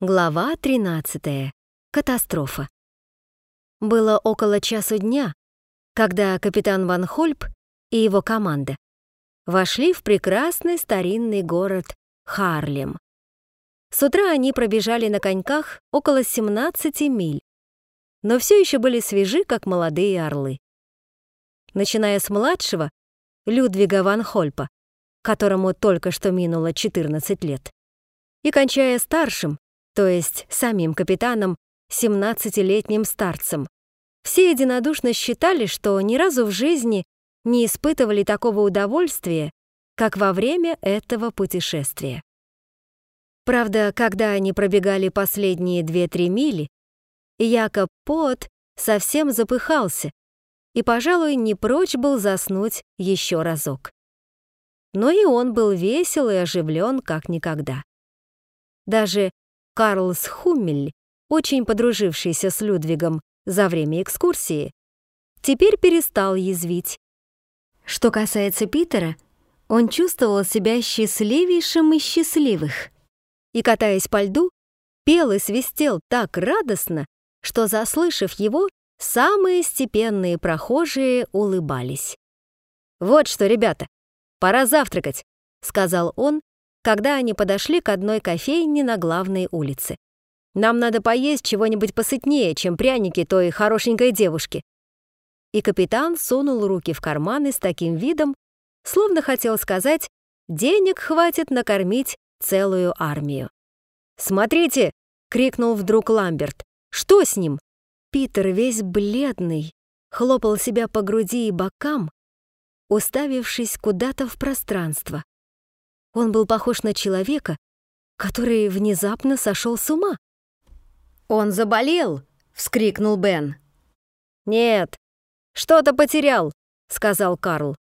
Глава 13. Катастрофа. Было около часу дня, когда капитан Ван Хольп и его команда вошли в прекрасный старинный город Харлем. С утра они пробежали на коньках около 17 миль, но все еще были свежи, как молодые орлы. Начиная с младшего, Людвига Ван Хольпа, которому только что минуло 14 лет, и кончая старшим, то есть самим капитаном, 17-летним старцем. Все единодушно считали, что ни разу в жизни не испытывали такого удовольствия, как во время этого путешествия. Правда, когда они пробегали последние 2-3 мили, Якоб Пот совсем запыхался и, пожалуй, не прочь был заснуть еще разок. Но и он был весел и оживлен, как никогда. Даже Карлс Хуммель, очень подружившийся с Людвигом за время экскурсии, теперь перестал язвить. Что касается Питера, он чувствовал себя счастливейшим из счастливых. И, катаясь по льду, пел и свистел так радостно, что, заслышав его, самые степенные прохожие улыбались. «Вот что, ребята, пора завтракать», — сказал он, когда они подошли к одной кофейне на главной улице. «Нам надо поесть чего-нибудь посытнее, чем пряники той хорошенькой девушки». И капитан сунул руки в карманы с таким видом, словно хотел сказать, денег хватит накормить целую армию. «Смотрите!» — крикнул вдруг Ламберт. «Что с ним?» Питер, весь бледный, хлопал себя по груди и бокам, уставившись куда-то в пространство. Он был похож на человека, который внезапно сошел с ума. «Он заболел!» — вскрикнул Бен. «Нет, что-то потерял», — сказал Карл.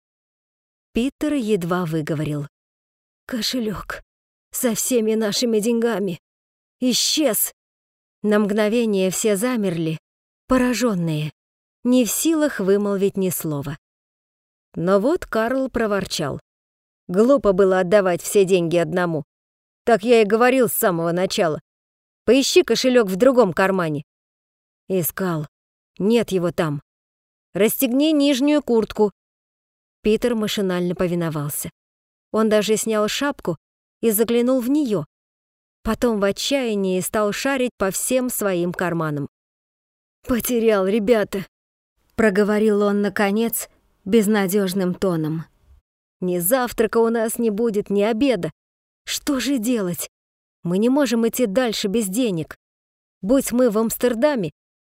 Питер едва выговорил. «Кошелек со всеми нашими деньгами исчез». На мгновение все замерли, пораженные, не в силах вымолвить ни слова. Но вот Карл проворчал. Глупо было отдавать все деньги одному. Так я и говорил с самого начала. Поищи кошелек в другом кармане. Искал. Нет его там. Расстегни нижнюю куртку. Питер машинально повиновался. Он даже снял шапку и заглянул в нее. Потом в отчаянии стал шарить по всем своим карманам. «Потерял, ребята», — проговорил он, наконец, безнадежным тоном. Ни завтрака у нас не будет, ни обеда. Что же делать? Мы не можем идти дальше без денег. Будь мы в Амстердаме,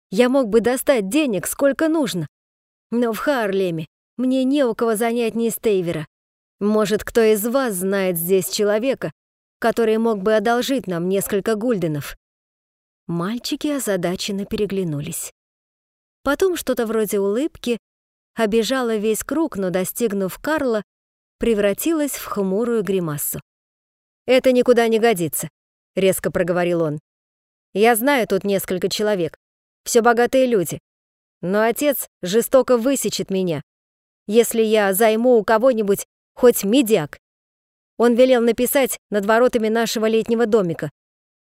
я мог бы достать денег сколько нужно. Но в Харлеме мне не у кого занять ни стейвера. Может, кто из вас знает здесь человека, который мог бы одолжить нам несколько гульденов?» Мальчики озадаченно переглянулись. Потом что-то вроде улыбки обежала весь круг, но, достигнув Карла, превратилась в хмурую гримасу. «Это никуда не годится», — резко проговорил он. «Я знаю тут несколько человек, все богатые люди, но отец жестоко высечет меня, если я займу у кого-нибудь хоть медиак. Он велел написать над воротами нашего летнего домика.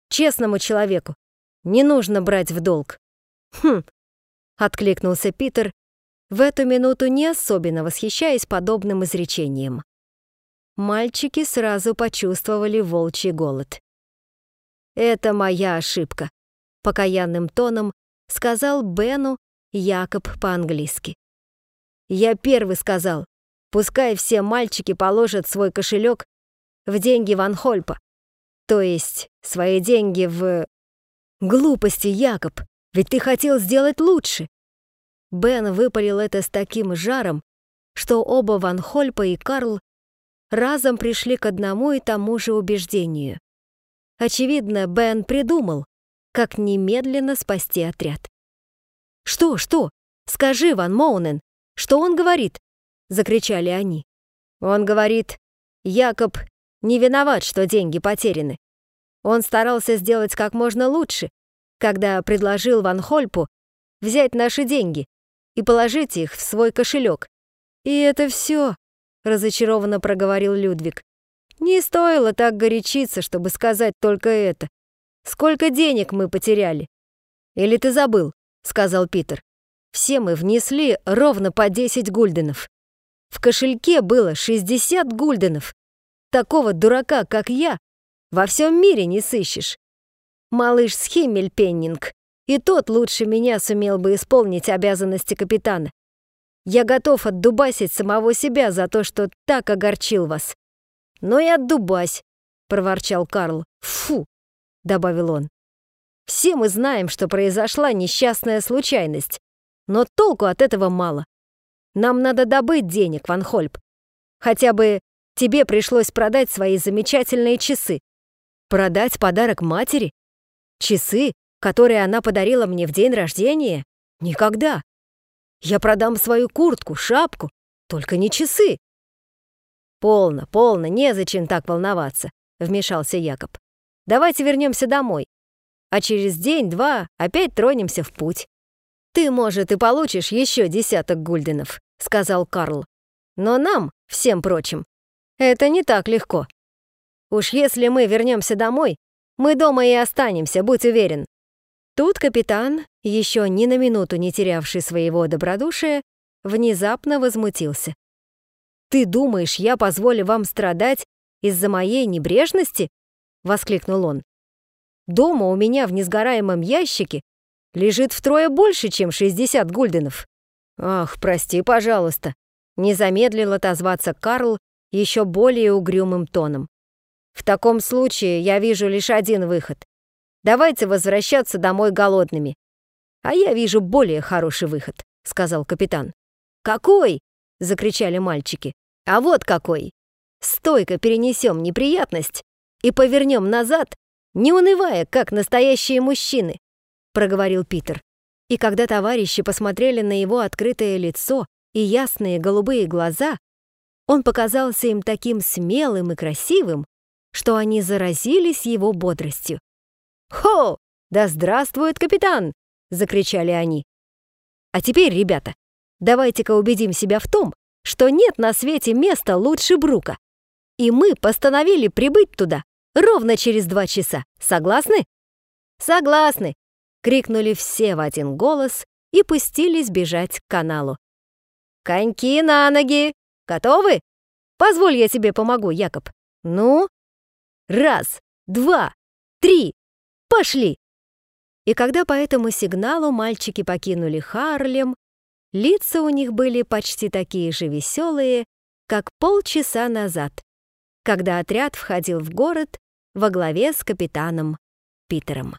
Честному человеку не нужно брать в долг». «Хм», — откликнулся Питер, в эту минуту не особенно восхищаясь подобным изречением мальчики сразу почувствовали волчий голод. «Это моя ошибка», — покаянным тоном сказал Бену Якоб по-английски. «Я первый сказал, пускай все мальчики положат свой кошелек в деньги Ван Хольпа, то есть свои деньги в... Глупости, Якоб, ведь ты хотел сделать лучше. Бен выпалил это с таким жаром, что оба Ван Хольпа и Карл разом пришли к одному и тому же убеждению. Очевидно, Бен придумал, как немедленно спасти отряд. «Что, что? Скажи, Ван Моунен, что он говорит?» — закричали они. Он говорит, Якоб не виноват, что деньги потеряны. Он старался сделать как можно лучше, когда предложил Ван Хольпу взять наши деньги и положить их в свой кошелек. И это все, — разочарованно проговорил Людвиг. «Не стоило так горячиться, чтобы сказать только это. Сколько денег мы потеряли? Или ты забыл?» — сказал Питер. «Все мы внесли ровно по 10 гульденов. В кошельке было 60 гульденов. Такого дурака, как я, во всем мире не сыщешь. Малыш Схиммельпеннинг, и тот лучше меня сумел бы исполнить обязанности капитана. Я готов отдубасить самого себя за то, что так огорчил вас. Но и отдубась, проворчал Карл. Фу, добавил он. Все мы знаем, что произошла несчастная случайность, но толку от этого мало. Нам надо добыть денег, Ван Хольп. Хотя бы тебе пришлось продать свои замечательные часы. Продать подарок матери? Часы, которые она подарила мне в день рождения? Никогда. Я продам свою куртку, шапку, только не часы. Полно, полно, незачем так волноваться, вмешался Якоб. Давайте вернемся домой а через день-два опять тронемся в путь. «Ты, может, и получишь еще десяток гульденов», — сказал Карл. «Но нам, всем прочим, это не так легко. Уж если мы вернемся домой, мы дома и останемся, будь уверен». Тут капитан, еще ни на минуту не терявший своего добродушия, внезапно возмутился. «Ты думаешь, я позволю вам страдать из-за моей небрежности?» — воскликнул он. Дома у меня в несгораемом ящике лежит втрое больше, чем 60 гульденов. Ах, прости, пожалуйста. Не замедлил отозваться Карл еще более угрюмым тоном. В таком случае я вижу лишь один выход. Давайте возвращаться домой голодными. А я вижу более хороший выход, сказал капитан. Какой? закричали мальчики. А вот какой. Стойко перенесем неприятность и повернем назад не унывая, как настоящие мужчины», — проговорил Питер. И когда товарищи посмотрели на его открытое лицо и ясные голубые глаза, он показался им таким смелым и красивым, что они заразились его бодростью. «Хо! Да здравствует капитан!» — закричали они. «А теперь, ребята, давайте-ка убедим себя в том, что нет на свете места лучше Брука. И мы постановили прибыть туда Ровно через два часа. Согласны?» «Согласны!» — крикнули все в один голос и пустились бежать к каналу. «Коньки на ноги! Готовы? Позволь, я тебе помогу, Якоб. Ну? Раз, два, три! Пошли!» И когда по этому сигналу мальчики покинули Харлем, лица у них были почти такие же веселые, как полчаса назад когда отряд входил в город во главе с капитаном Питером.